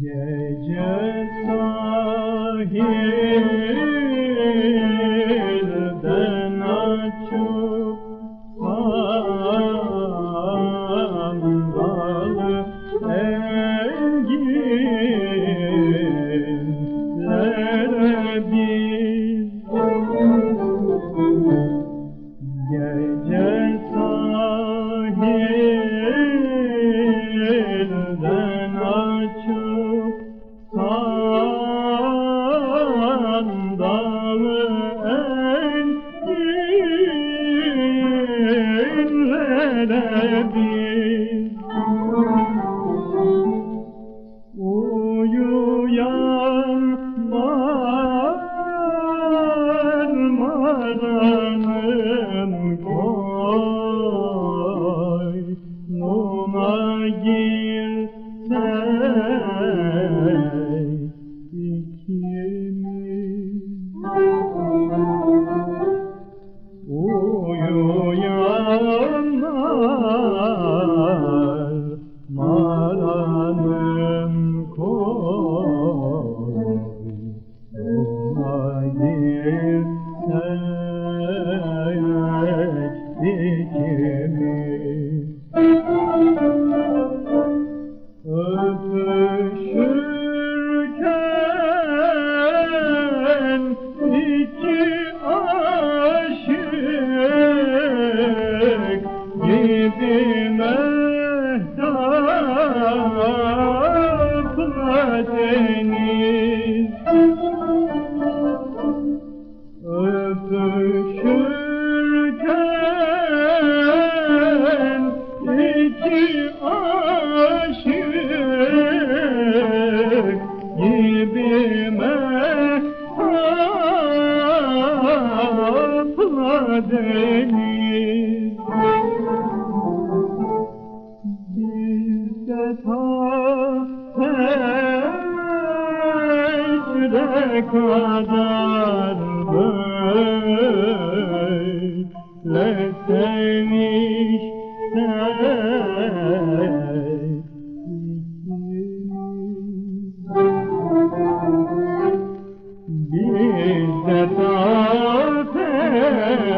Gece sahil açıp sandalı biz Uyuyan marmaranın koynuna girsek gibi mehtapla deniz. Öpüşürken iki aşık gibi mehtapla deniz kadar böyle sevişsek Bizde ta fecre